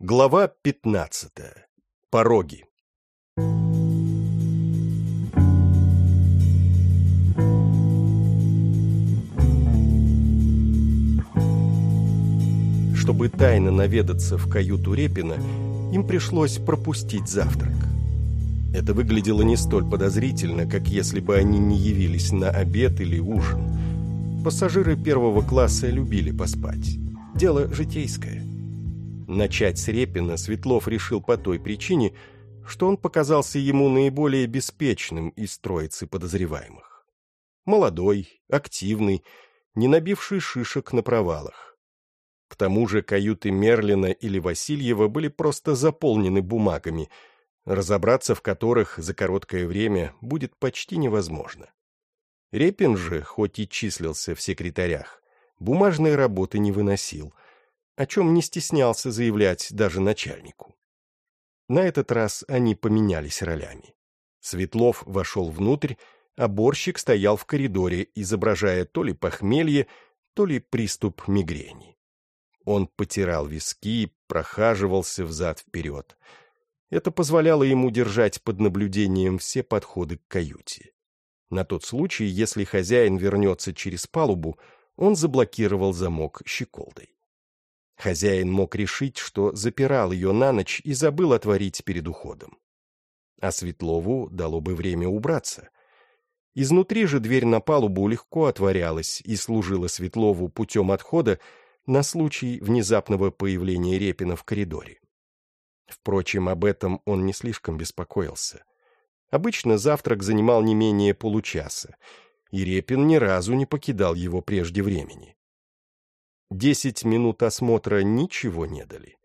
Глава 15. Пороги. Чтобы тайно наведаться в каюту Репина, им пришлось пропустить завтрак. Это выглядело не столь подозрительно, как если бы они не явились на обед или ужин. Пассажиры первого класса любили поспать. Дело житейское. Начать с Репина Светлов решил по той причине, что он показался ему наиболее беспечным из троицы подозреваемых. Молодой, активный, не набивший шишек на провалах. К тому же каюты Мерлина или Васильева были просто заполнены бумагами, разобраться в которых за короткое время будет почти невозможно. Репин же, хоть и числился в секретарях, бумажной работы не выносил, о чем не стеснялся заявлять даже начальнику. На этот раз они поменялись ролями. Светлов вошел внутрь, а борщик стоял в коридоре, изображая то ли похмелье, то ли приступ мигрени. Он потирал виски, прохаживался взад-вперед. Это позволяло ему держать под наблюдением все подходы к каюте. На тот случай, если хозяин вернется через палубу, он заблокировал замок щеколдой. Хозяин мог решить, что запирал ее на ночь и забыл отворить перед уходом. А Светлову дало бы время убраться. Изнутри же дверь на палубу легко отворялась и служила Светлову путем отхода на случай внезапного появления Репина в коридоре. Впрочем, об этом он не слишком беспокоился. Обычно завтрак занимал не менее получаса, и Репин ни разу не покидал его прежде времени. Десять минут осмотра ничего не дали.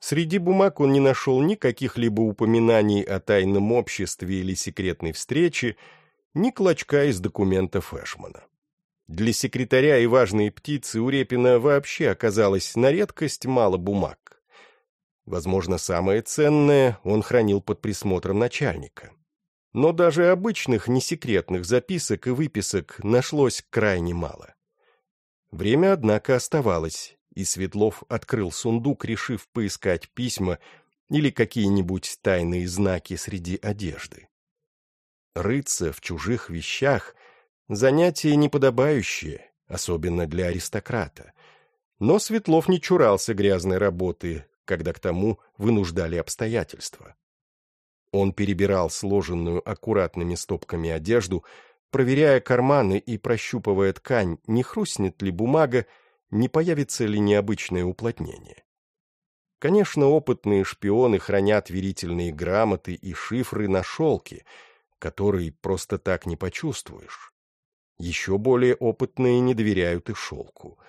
Среди бумаг он не нашел никаких либо упоминаний о тайном обществе или секретной встрече, ни клочка из документов Эшмана. Для секретаря и важной птицы у Репина вообще оказалось на редкость мало бумаг. Возможно, самое ценное он хранил под присмотром начальника. Но даже обычных несекретных записок и выписок нашлось крайне мало. Время, однако, оставалось, и Светлов открыл сундук, решив поискать письма или какие-нибудь тайные знаки среди одежды. Рыться в чужих вещах Занятие неподобающее, особенно для аристократа. Но Светлов не чурался грязной работы, когда к тому вынуждали обстоятельства. Он перебирал сложенную аккуратными стопками одежду, проверяя карманы и прощупывая ткань, не хрустнет ли бумага, не появится ли необычное уплотнение. Конечно, опытные шпионы хранят верительные грамоты и шифры на шелке, который просто так не почувствуешь. Еще более опытные не доверяют и шелку.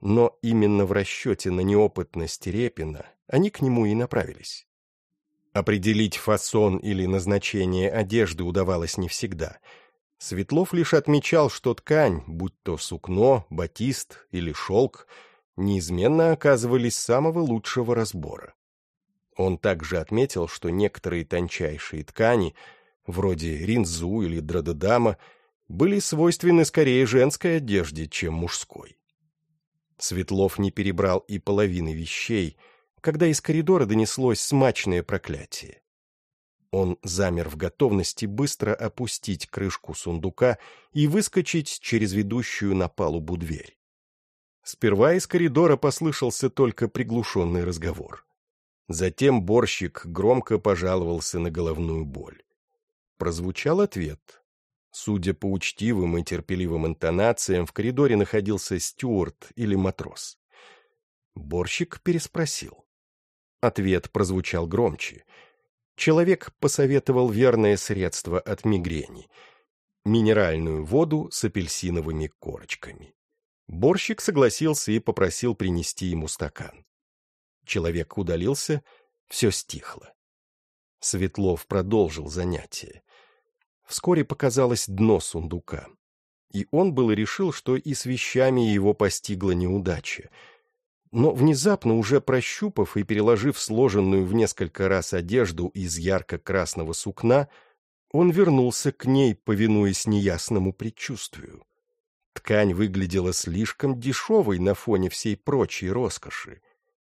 Но именно в расчете на неопытность Репина они к нему и направились. Определить фасон или назначение одежды удавалось не всегда. Светлов лишь отмечал, что ткань, будь то сукно, батист или шелк, неизменно оказывались самого лучшего разбора. Он также отметил, что некоторые тончайшие ткани, вроде ринзу или драдедама, были свойственны скорее женской одежде, чем мужской. Светлов не перебрал и половины вещей, когда из коридора донеслось смачное проклятие. Он замер в готовности быстро опустить крышку сундука и выскочить через ведущую на палубу дверь. Сперва из коридора послышался только приглушенный разговор. Затем борщик громко пожаловался на головную боль. Прозвучал ответ, Судя по учтивым и терпеливым интонациям, в коридоре находился стюарт или матрос. Борщик переспросил. Ответ прозвучал громче. Человек посоветовал верное средство от мигрени — минеральную воду с апельсиновыми корочками. Борщик согласился и попросил принести ему стакан. Человек удалился, все стихло. Светлов продолжил занятие. Вскоре показалось дно сундука. И он было решил, что и с вещами его постигла неудача. Но внезапно, уже прощупав и переложив сложенную в несколько раз одежду из ярко-красного сукна, он вернулся к ней, повинуясь неясному предчувствию. Ткань выглядела слишком дешевой на фоне всей прочей роскоши.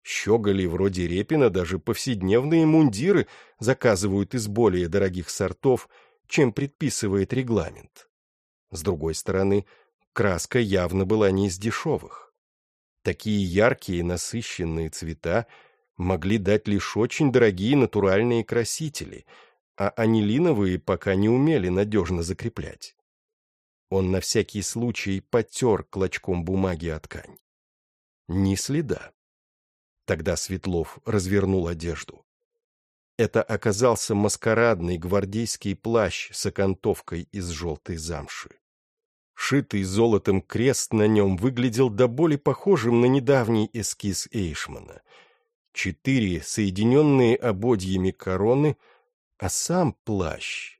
Щеголи вроде Репина даже повседневные мундиры заказывают из более дорогих сортов, чем предписывает регламент. С другой стороны, краска явно была не из дешевых. Такие яркие насыщенные цвета могли дать лишь очень дорогие натуральные красители, а анилиновые пока не умели надежно закреплять. Он на всякий случай потер клочком бумаги о ткань. Ни следа. Тогда Светлов развернул одежду. Это оказался маскарадный гвардейский плащ с окантовкой из желтой замши. Шитый золотом крест на нем выглядел до боли похожим на недавний эскиз Эйшмана. Четыре соединенные ободьями короны, а сам плащ.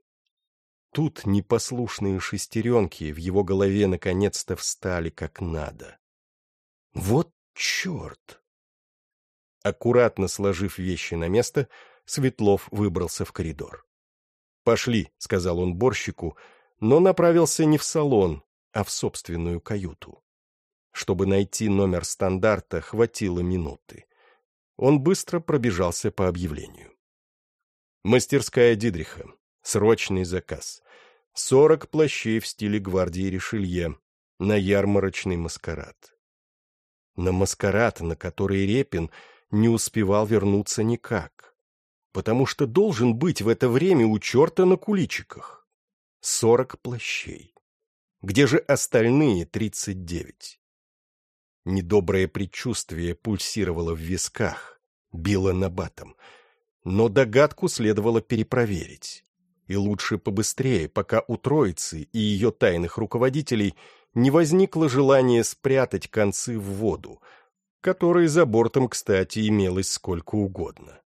Тут непослушные шестеренки в его голове наконец-то встали как надо. Вот черт! Аккуратно сложив вещи на место, Светлов выбрался в коридор. «Пошли», — сказал он борщику, но направился не в салон, а в собственную каюту. Чтобы найти номер стандарта, хватило минуты. Он быстро пробежался по объявлению. Мастерская Дидриха. Срочный заказ. Сорок плащей в стиле гвардии Ришелье. На ярмарочный маскарад. На маскарад, на который Репин не успевал вернуться никак. Потому что должен быть в это время у черта на куличиках. Сорок плащей. Где же остальные тридцать девять? Недоброе предчувствие пульсировало в висках, било на батом. Но догадку следовало перепроверить. И лучше побыстрее, пока у троицы и ее тайных руководителей не возникло желание спрятать концы в воду, которой за бортом, кстати, имелось сколько угодно.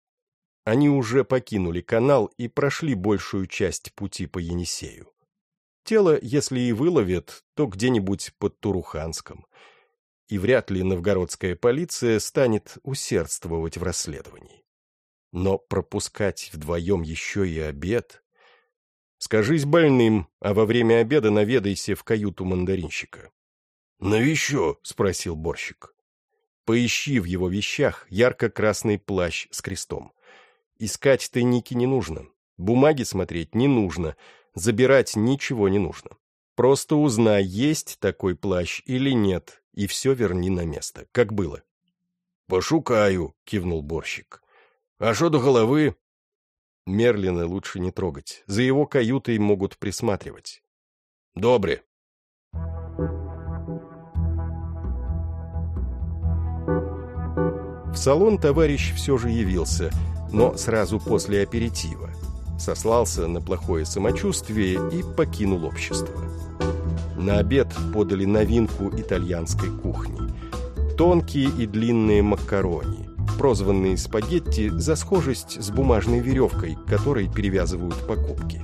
Они уже покинули канал и прошли большую часть пути по Енисею. Тело, если и выловят, то где-нибудь под Туруханском. И вряд ли новгородская полиция станет усердствовать в расследовании. Но пропускать вдвоем еще и обед... Скажись больным, а во время обеда наведайся в каюту мандаринщика. — Навещу? — спросил борщик. Поищи в его вещах ярко-красный плащ с крестом. Искать тайники не нужно, бумаги смотреть не нужно, забирать ничего не нужно. Просто узнай, есть такой плащ или нет, и все верни на место, как было. — Пошукаю, — кивнул борщик. — А что до головы? Мерлина лучше не трогать, за его каютой могут присматривать. — Добре. В салон товарищ все же явился, но сразу после аперитива. Сослался на плохое самочувствие и покинул общество. На обед подали новинку итальянской кухни. Тонкие и длинные макарони, прозванные спагетти за схожесть с бумажной веревкой, которой перевязывают покупки.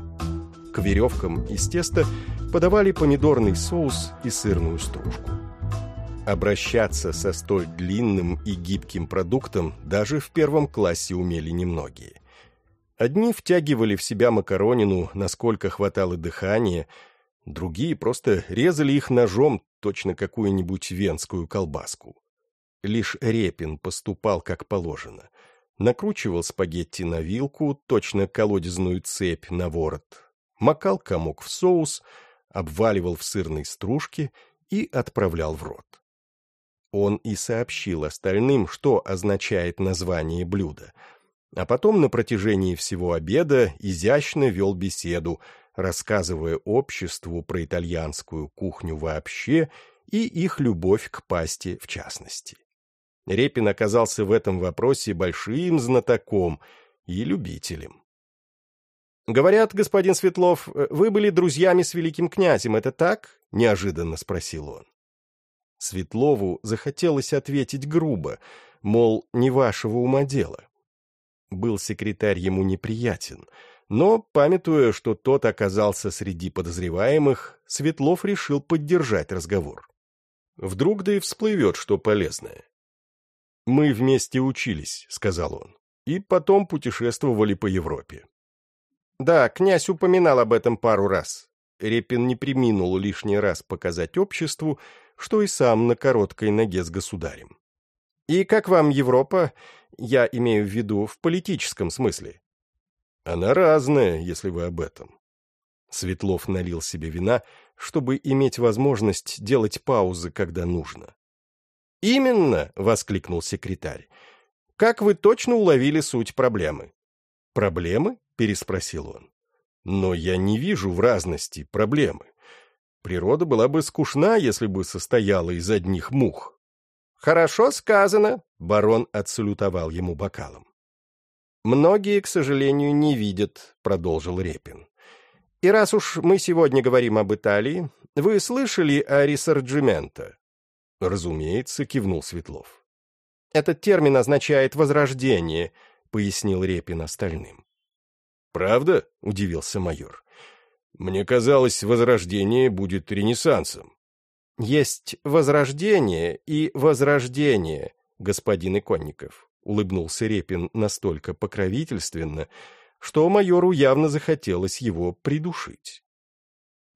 К веревкам из теста подавали помидорный соус и сырную стружку. Обращаться со столь длинным и гибким продуктом даже в первом классе умели немногие. Одни втягивали в себя макаронину, насколько хватало дыхания, другие просто резали их ножом, точно какую-нибудь венскую колбаску. Лишь Репин поступал как положено. Накручивал спагетти на вилку, точно колодезную цепь на ворот, макал комок в соус, обваливал в сырной стружке и отправлял в рот. Он и сообщил остальным, что означает название блюда. А потом на протяжении всего обеда изящно вел беседу, рассказывая обществу про итальянскую кухню вообще и их любовь к пасте в частности. Репин оказался в этом вопросе большим знатоком и любителем. «Говорят, господин Светлов, вы были друзьями с великим князем, это так?» — неожиданно спросил он. Светлову захотелось ответить грубо, мол, не вашего ума дело. Был секретарь ему неприятен, но, памятуя, что тот оказался среди подозреваемых, Светлов решил поддержать разговор. Вдруг да и всплывет что полезное. «Мы вместе учились», — сказал он, — «и потом путешествовали по Европе». «Да, князь упоминал об этом пару раз». Репин не приминул лишний раз показать обществу, что и сам на короткой ноге с государем. И как вам Европа? Я имею в виду в политическом смысле. Она разная, если вы об этом. Светлов налил себе вина, чтобы иметь возможность делать паузы, когда нужно. «Именно!» — воскликнул секретарь. «Как вы точно уловили суть проблемы?» «Проблемы?» — переспросил он. «Но я не вижу в разности проблемы. Природа была бы скучна, если бы состояла из одних мух». «Хорошо сказано», — барон отсалютовал ему бокалом. «Многие, к сожалению, не видят», — продолжил Репин. «И раз уж мы сегодня говорим об Италии, вы слышали о ресорджименто?» «Разумеется», — кивнул Светлов. «Этот термин означает «возрождение», — пояснил Репин остальным. «Правда?» — удивился майор. «Мне казалось, возрождение будет ренессансом». «Есть возрождение и возрождение, господин Иконников», — улыбнулся Репин настолько покровительственно, что майору явно захотелось его придушить.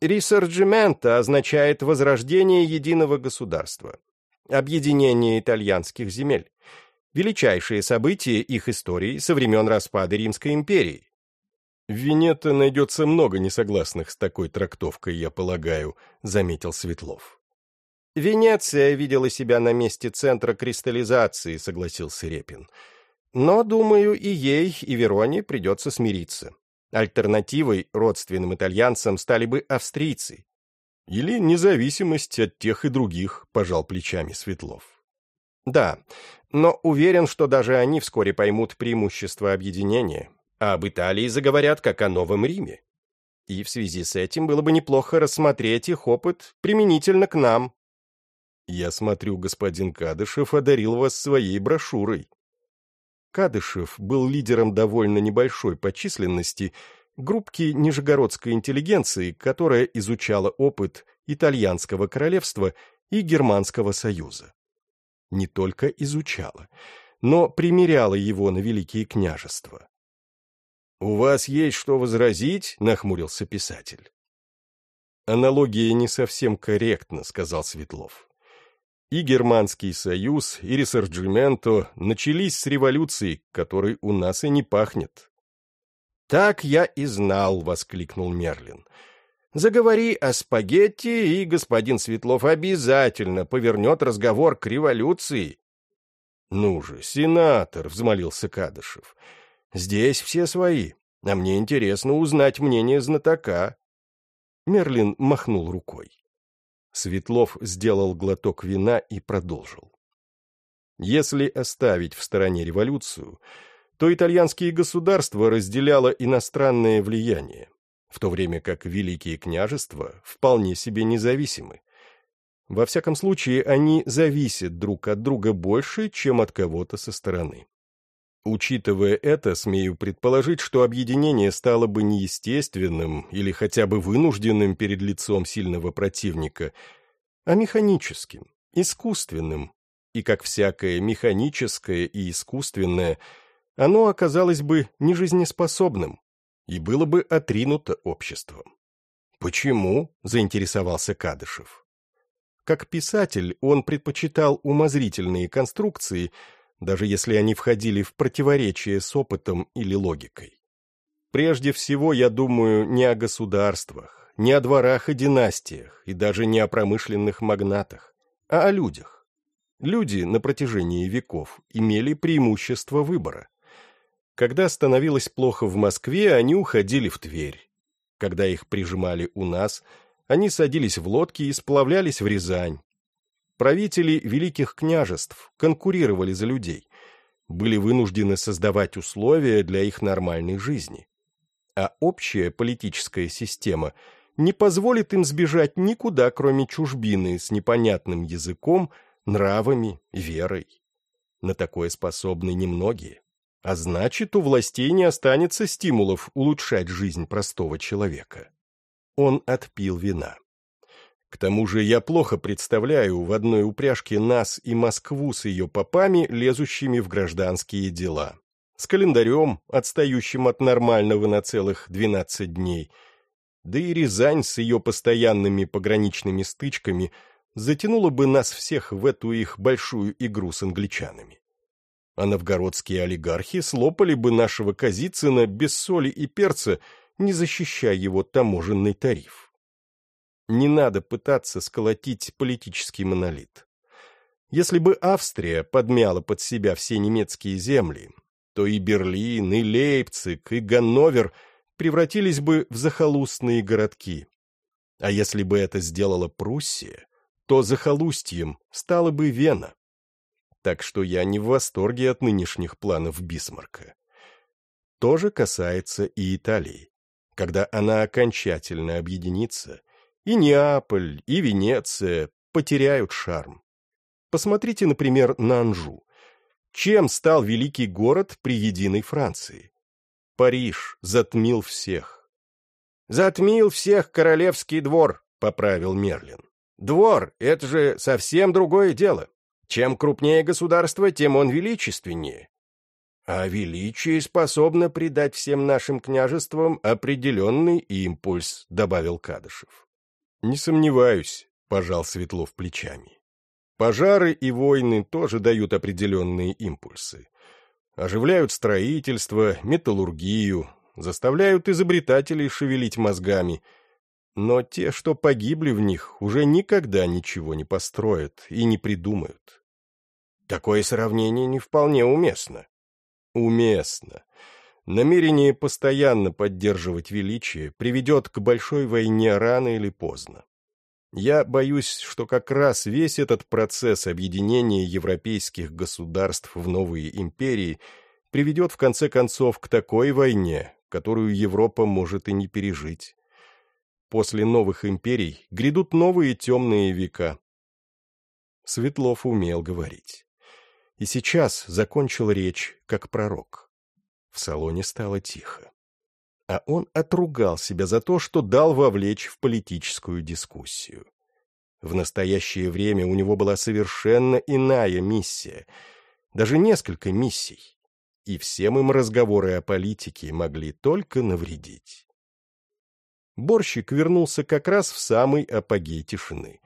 «Рисорджимента» означает возрождение единого государства, объединение итальянских земель, величайшее событие их истории со времен распада Римской империи. «В Венето найдется много несогласных с такой трактовкой, я полагаю», — заметил Светлов. «Венеция видела себя на месте центра кристаллизации», — согласился Репин. «Но, думаю, и ей, и Вероне придется смириться. Альтернативой родственным итальянцам стали бы австрийцы. Или независимость от тех и других, пожал плечами Светлов. Да, но уверен, что даже они вскоре поймут преимущество объединения, а об Италии заговорят как о Новом Риме. И в связи с этим было бы неплохо рассмотреть их опыт применительно к нам, «Я смотрю, господин Кадышев одарил вас своей брошюрой». Кадышев был лидером довольно небольшой по численности группки нижегородской интеллигенции, которая изучала опыт итальянского королевства и германского союза. Не только изучала, но примеряла его на великие княжества. «У вас есть что возразить?» — нахмурился писатель. «Аналогия не совсем корректна», — сказал Светлов. И Германский союз, и Ресорджименто начались с революции, которой у нас и не пахнет. «Так я и знал», — воскликнул Мерлин. «Заговори о спагетти, и господин Светлов обязательно повернет разговор к революции». «Ну же, сенатор», — взмолился Кадышев, — «здесь все свои, а мне интересно узнать мнение знатока». Мерлин махнул рукой. Светлов сделал глоток вина и продолжил. Если оставить в стороне революцию, то итальянские государства разделяло иностранное влияние, в то время как великие княжества вполне себе независимы. Во всяком случае, они зависят друг от друга больше, чем от кого-то со стороны. Учитывая это, смею предположить, что объединение стало бы неестественным или хотя бы вынужденным перед лицом сильного противника, а механическим, искусственным. И как всякое механическое и искусственное, оно оказалось бы нежизнеспособным и было бы отринуто обществом. «Почему?» – заинтересовался Кадышев. Как писатель он предпочитал умозрительные конструкции – даже если они входили в противоречие с опытом или логикой. Прежде всего, я думаю не о государствах, не о дворах и династиях, и даже не о промышленных магнатах, а о людях. Люди на протяжении веков имели преимущество выбора. Когда становилось плохо в Москве, они уходили в Тверь. Когда их прижимали у нас, они садились в лодки и сплавлялись в Рязань, Правители великих княжеств конкурировали за людей, были вынуждены создавать условия для их нормальной жизни. А общая политическая система не позволит им сбежать никуда, кроме чужбины с непонятным языком, нравами, верой. На такое способны немногие. А значит, у властей не останется стимулов улучшать жизнь простого человека. Он отпил вина. К тому же я плохо представляю в одной упряжке нас и Москву с ее попами, лезущими в гражданские дела. С календарем, отстающим от нормального на целых двенадцать дней. Да и Рязань с ее постоянными пограничными стычками затянуло бы нас всех в эту их большую игру с англичанами. А новгородские олигархи слопали бы нашего Казицына без соли и перца, не защищая его таможенный тариф. Не надо пытаться сколотить политический монолит. Если бы Австрия подмяла под себя все немецкие земли, то и Берлин, и Лейпциг, и Ганновер превратились бы в захолустные городки. А если бы это сделала Пруссия, то захолустьем стала бы Вена. Так что я не в восторге от нынешних планов Бисмарка. То же касается и Италии. Когда она окончательно объединится, и Неаполь, и Венеция потеряют шарм. Посмотрите, например, на Анжу. Чем стал великий город при единой Франции? Париж затмил всех. «Затмил всех королевский двор», — поправил Мерлин. «Двор — это же совсем другое дело. Чем крупнее государство, тем он величественнее. А величие способно придать всем нашим княжествам определенный импульс», — добавил Кадышев. «Не сомневаюсь», — пожал Светлов плечами. «Пожары и войны тоже дают определенные импульсы. Оживляют строительство, металлургию, заставляют изобретателей шевелить мозгами. Но те, что погибли в них, уже никогда ничего не построят и не придумают. Такое сравнение не вполне уместно. Уместно. Намерение постоянно поддерживать величие приведет к большой войне рано или поздно. Я боюсь, что как раз весь этот процесс объединения европейских государств в новые империи приведет в конце концов к такой войне, которую Европа может и не пережить. После новых империй грядут новые темные века. Светлов умел говорить. И сейчас закончил речь, как пророк. В салоне стало тихо а он отругал себя за то, что дал вовлечь в политическую дискуссию. В настоящее время у него была совершенно иная миссия, даже несколько миссий, и всем им разговоры о политике могли только навредить. Борщик вернулся как раз в самый апогей тишины.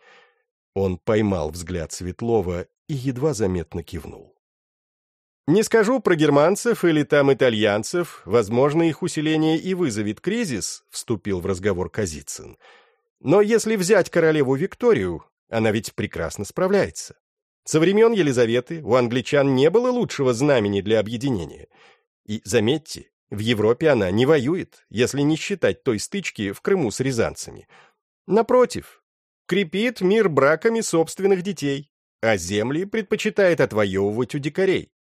Он поймал взгляд Светлова и едва заметно кивнул. Не скажу про германцев или там итальянцев, возможно, их усиление и вызовет кризис, вступил в разговор Казицын. Но если взять королеву Викторию, она ведь прекрасно справляется. Со времен Елизаветы у англичан не было лучшего знамени для объединения. И, заметьте, в Европе она не воюет, если не считать той стычки в Крыму с рязанцами. Напротив, крепит мир браками собственных детей, а земли предпочитает отвоевывать у дикарей.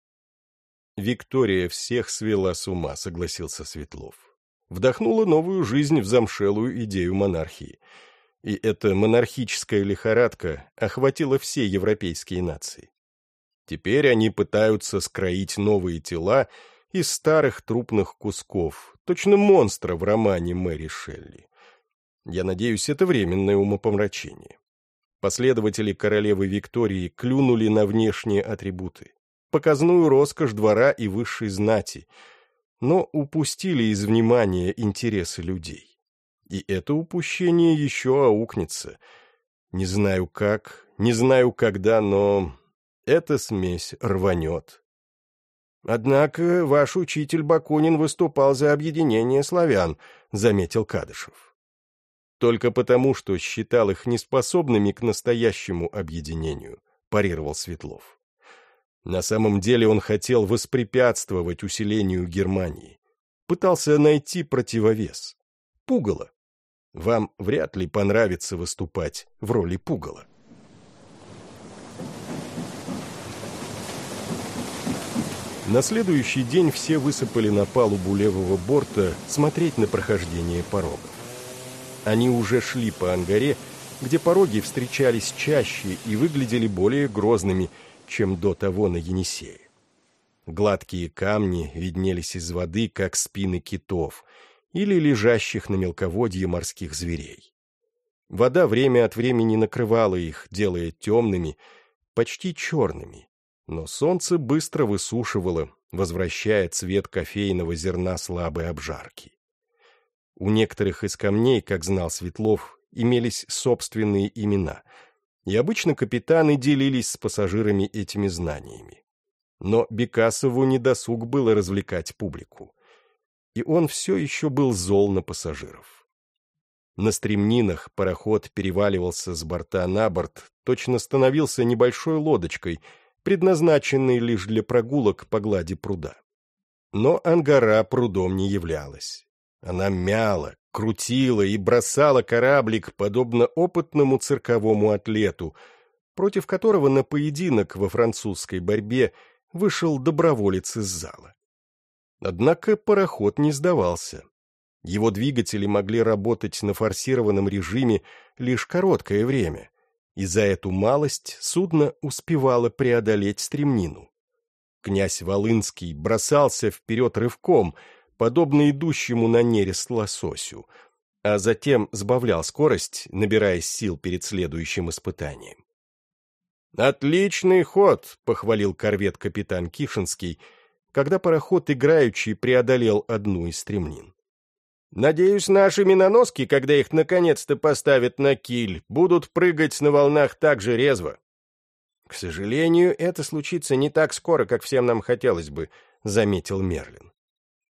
Виктория всех свела с ума, согласился Светлов. Вдохнула новую жизнь в замшелую идею монархии. И эта монархическая лихорадка охватила все европейские нации. Теперь они пытаются скроить новые тела из старых трупных кусков, точно монстра в романе Мэри Шелли. Я надеюсь, это временное умопомрачение. Последователи королевы Виктории клюнули на внешние атрибуты показную роскошь двора и высшей знати, но упустили из внимания интересы людей. И это упущение еще аукнется. Не знаю как, не знаю когда, но эта смесь рванет. «Однако ваш учитель Бакунин выступал за объединение славян», — заметил Кадышев. «Только потому, что считал их неспособными к настоящему объединению», — парировал Светлов. На самом деле он хотел воспрепятствовать усилению Германии. Пытался найти противовес. Пугало. Вам вряд ли понравится выступать в роли пугала. На следующий день все высыпали на палубу левого борта смотреть на прохождение порогов. Они уже шли по ангаре, где пороги встречались чаще и выглядели более грозными – чем до того на Енисее. Гладкие камни виднелись из воды, как спины китов или лежащих на мелководье морских зверей. Вода время от времени накрывала их, делая темными, почти черными, но солнце быстро высушивало, возвращая цвет кофейного зерна слабой обжарки. У некоторых из камней, как знал Светлов, имелись собственные имена — и обычно капитаны делились с пассажирами этими знаниями. Но Бекасову недосуг было развлекать публику. И он все еще был зол на пассажиров. На стремнинах пароход переваливался с борта на борт, точно становился небольшой лодочкой, предназначенной лишь для прогулок по глади пруда. Но Ангара прудом не являлась. Она мяла, крутила и бросала кораблик, подобно опытному цирковому атлету, против которого на поединок во французской борьбе вышел доброволец из зала. Однако пароход не сдавался. Его двигатели могли работать на форсированном режиме лишь короткое время, и за эту малость судно успевало преодолеть стремнину. Князь Волынский бросался вперед рывком, подобно идущему на нерест лососю, а затем сбавлял скорость, набирая сил перед следующим испытанием. «Отличный ход!» — похвалил корвет капитан Кишинский, когда пароход играючи преодолел одну из стремнин. «Надеюсь, наши миноноски, когда их наконец-то поставят на киль, будут прыгать на волнах так же резво». «К сожалению, это случится не так скоро, как всем нам хотелось бы», — заметил Мерлин.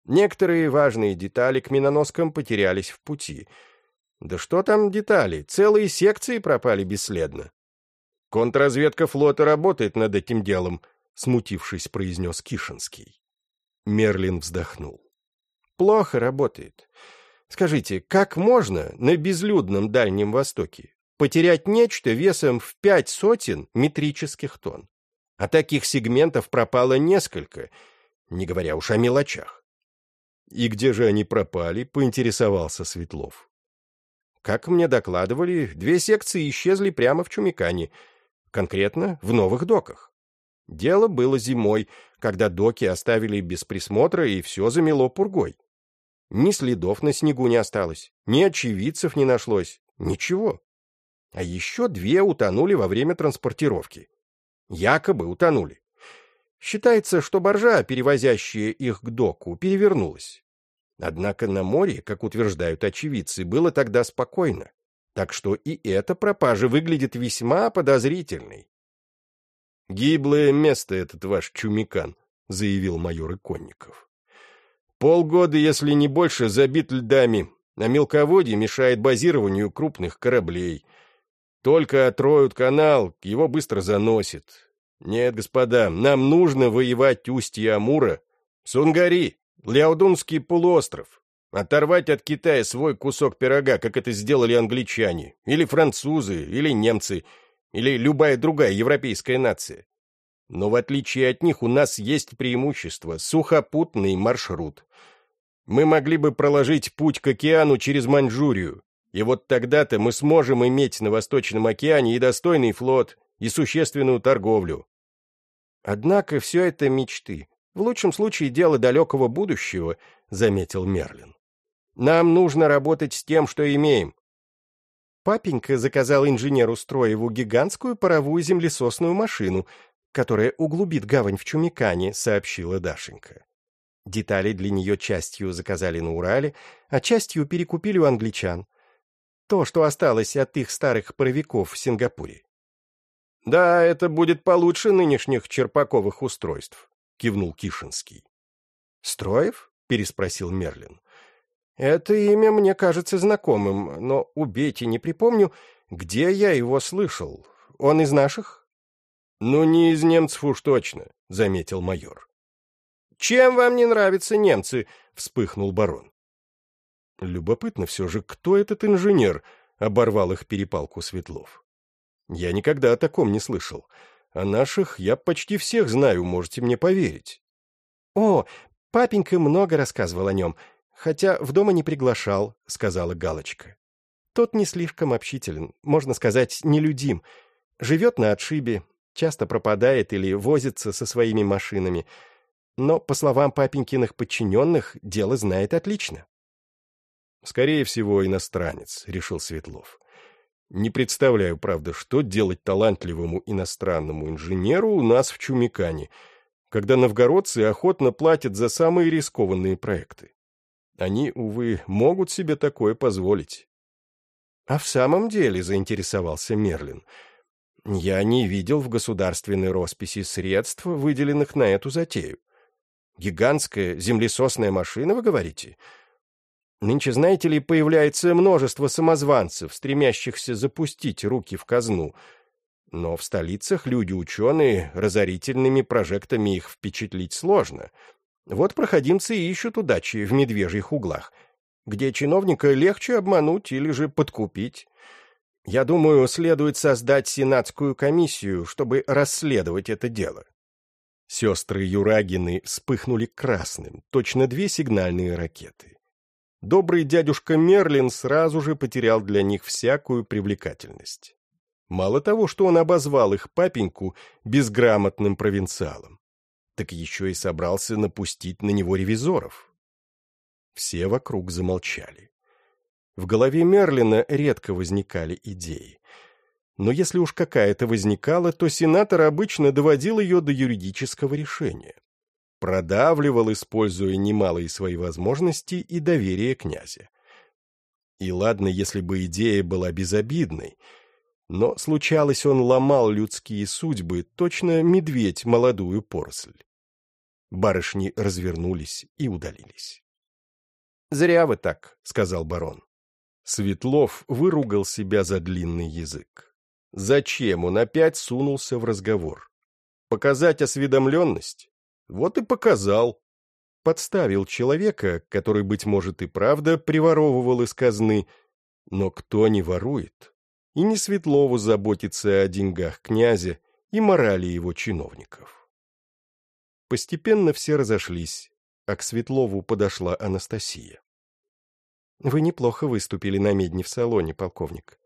«Некоторые важные детали к миноноскам потерялись в пути. Да что там детали, целые секции пропали бесследно». «Контрразведка флота работает над этим делом», — смутившись, произнес Кишинский. Мерлин вздохнул. «Плохо работает. Скажите, как можно на безлюдном Дальнем Востоке потерять нечто весом в пять сотен метрических тонн? А таких сегментов пропало несколько, не говоря уж о мелочах». «И где же они пропали?» — поинтересовался Светлов. «Как мне докладывали, две секции исчезли прямо в Чумикане — конкретно в новых доках. Дело было зимой, когда доки оставили без присмотра и все замело пургой. Ни следов на снегу не осталось, ни очевидцев не нашлось, ничего. А еще две утонули во время транспортировки. Якобы утонули. Считается, что боржа, перевозящая их к доку, перевернулась. Однако на море, как утверждают очевидцы, было тогда спокойно так что и эта пропажа выглядит весьма подозрительной. «Гиблое место этот ваш Чумикан», — заявил майор Иконников. «Полгода, если не больше, забит льдами, а мелководье мешает базированию крупных кораблей. Только отроют канал, его быстро заносит. Нет, господа, нам нужно воевать устье Амура, Сунгари, Ляодунский полуостров, Оторвать от Китая свой кусок пирога, как это сделали англичане, или французы, или немцы, или любая другая европейская нация. Но в отличие от них у нас есть преимущество – сухопутный маршрут. Мы могли бы проложить путь к океану через Маньчжурию, и вот тогда-то мы сможем иметь на Восточном океане и достойный флот, и существенную торговлю. Однако все это мечты. В лучшем случае дело далекого будущего, заметил Мерлин. Нам нужно работать с тем, что имеем. Папенька заказал инженеру Строеву гигантскую паровую землесосную машину, которая углубит гавань в Чумикане, сообщила Дашенька. Детали для нее частью заказали на Урале, а частью перекупили у англичан. То, что осталось от их старых паровиков в Сингапуре. «Да, это будет получше нынешних черпаковых устройств», — кивнул Кишинский. «Строев?» — переспросил Мерлин. Это имя мне кажется знакомым, но убейте, не припомню, где я его слышал. Он из наших? Ну, не из немцев уж точно, заметил майор. Чем вам не нравятся немцы? вспыхнул барон. Любопытно все же, кто этот инженер, оборвал их перепалку Светлов. Я никогда о таком не слышал. О наших я почти всех знаю, можете мне поверить. О, папенька много рассказывал о нем, хотя в дома не приглашал», — сказала Галочка. «Тот не слишком общителен, можно сказать, нелюдим. Живет на отшибе, часто пропадает или возится со своими машинами. Но, по словам папенькиных подчиненных, дело знает отлично». «Скорее всего, иностранец», — решил Светлов. «Не представляю, правда, что делать талантливому иностранному инженеру у нас в Чумикане, когда новгородцы охотно платят за самые рискованные проекты. Они, увы, могут себе такое позволить. — А в самом деле, — заинтересовался Мерлин, Я не видел в государственной росписи средств, выделенных на эту затею. Гигантская землесосная машина, вы говорите? Нынче, знаете ли, появляется множество самозванцев, стремящихся запустить руки в казну. Но в столицах люди-ученые разорительными прожектами их впечатлить сложно. Вот проходимцы ищут удачи в медвежьих углах, где чиновника легче обмануть или же подкупить. Я думаю, следует создать сенатскую комиссию, чтобы расследовать это дело. Сестры Юрагины вспыхнули красным, точно две сигнальные ракеты добрый дядюшка Мерлин сразу же потерял для них всякую привлекательность. Мало того, что он обозвал их папеньку безграмотным провинциалом, так еще и собрался напустить на него ревизоров. Все вокруг замолчали. В голове Мерлина редко возникали идеи. Но если уж какая-то возникала, то сенатор обычно доводил ее до юридического решения продавливал, используя немалые свои возможности и доверие князя. И ладно, если бы идея была безобидной, но случалось, он ломал людские судьбы, точно медведь молодую поросль. Барышни развернулись и удалились. «Зря вы так», — сказал барон. Светлов выругал себя за длинный язык. Зачем он опять сунулся в разговор? Показать осведомленность? Вот и показал. Подставил человека, который, быть может, и правда приворовывал из казны. Но кто не ворует? И не Светлову заботится о деньгах князя и морали его чиновников. Постепенно все разошлись, а к Светлову подошла Анастасия. — Вы неплохо выступили на медне в салоне, полковник.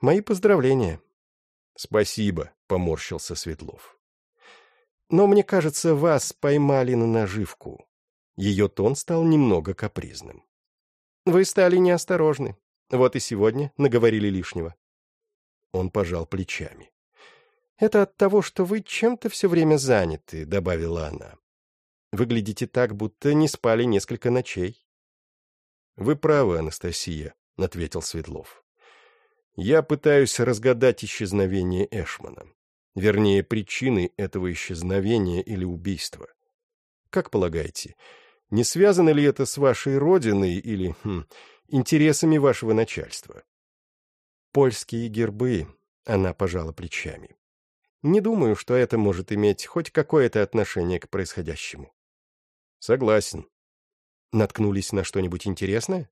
Мои поздравления. — Спасибо, — поморщился Светлов. Но, мне кажется, вас поймали на наживку. Ее тон стал немного капризным. Вы стали неосторожны. Вот и сегодня наговорили лишнего. Он пожал плечами. «Это от того, что вы чем-то все время заняты», — добавила она. «Выглядите так, будто не спали несколько ночей». «Вы правы, Анастасия», — ответил Светлов. «Я пытаюсь разгадать исчезновение Эшмана вернее, причины этого исчезновения или убийства. Как полагаете, не связано ли это с вашей родиной или хм, интересами вашего начальства? Польские гербы, она пожала плечами. Не думаю, что это может иметь хоть какое-то отношение к происходящему. Согласен. Наткнулись на что-нибудь интересное?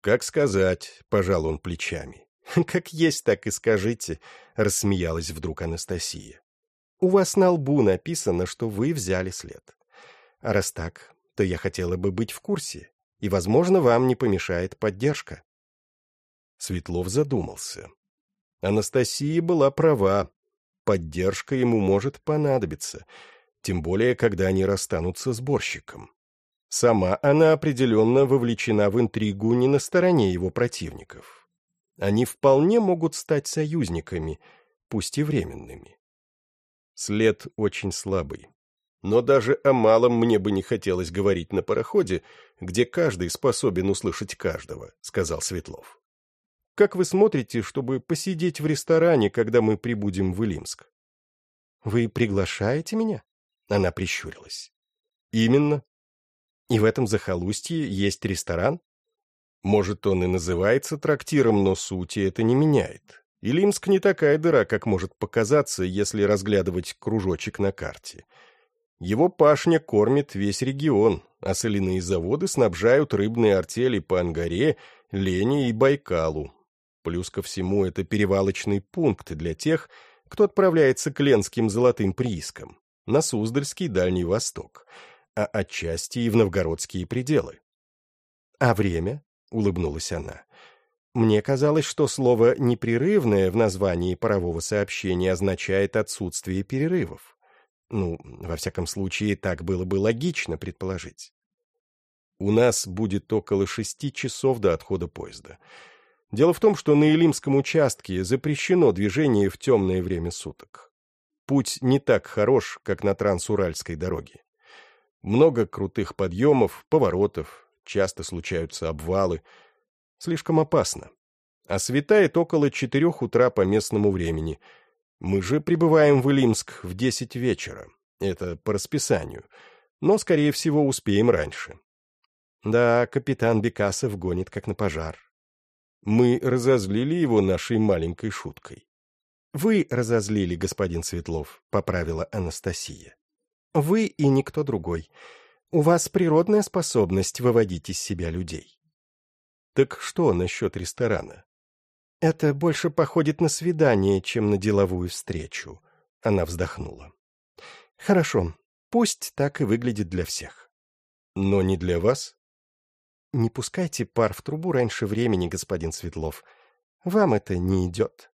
Как сказать, пожал он плечами. «Как есть, так и скажите», — рассмеялась вдруг Анастасия. «У вас на лбу написано, что вы взяли след. А раз так, то я хотела бы быть в курсе, и, возможно, вам не помешает поддержка». Светлов задумался. Анастасия была права. Поддержка ему может понадобиться, тем более, когда они расстанутся с борщиком. Сама она определенно вовлечена в интригу не на стороне его противников они вполне могут стать союзниками, пусть и временными. След очень слабый. Но даже о малом мне бы не хотелось говорить на пароходе, где каждый способен услышать каждого, — сказал Светлов. Как вы смотрите, чтобы посидеть в ресторане, когда мы прибудем в Илимск? — Вы приглашаете меня? Она прищурилась. — Именно. И в этом захолустье есть ресторан? Может, он и называется трактиром, но сути это не меняет. И Лимск не такая дыра, как может показаться, если разглядывать кружочек на карте. Его пашня кормит весь регион, а соляные заводы снабжают рыбные артели по Ангаре, Лене и Байкалу. Плюс ко всему это перевалочный пункт для тех, кто отправляется к Ленским золотым приискам, на Суздальский Дальний Восток, а отчасти и в новгородские пределы. А время? — улыбнулась она. «Мне казалось, что слово «непрерывное» в названии парового сообщения означает отсутствие перерывов. Ну, во всяком случае, так было бы логично предположить. У нас будет около шести часов до отхода поезда. Дело в том, что на Илимском участке запрещено движение в темное время суток. Путь не так хорош, как на Трансуральской дороге. Много крутых подъемов, поворотов, часто случаются обвалы. Слишком опасно. А светает около четырех утра по местному времени. Мы же прибываем в Илимск в десять вечера. Это по расписанию. Но, скорее всего, успеем раньше. Да, капитан Бекасов гонит как на пожар. Мы разозлили его нашей маленькой шуткой. «Вы разозлили, господин Светлов», — поправила Анастасия. «Вы и никто другой. У вас природная способность выводить из себя людей». «Так что насчет ресторана?» «Это больше походит на свидание, чем на деловую встречу», — она вздохнула. «Хорошо, пусть так и выглядит для всех». «Но не для вас?» «Не пускайте пар в трубу раньше времени, господин Светлов. Вам это не идет».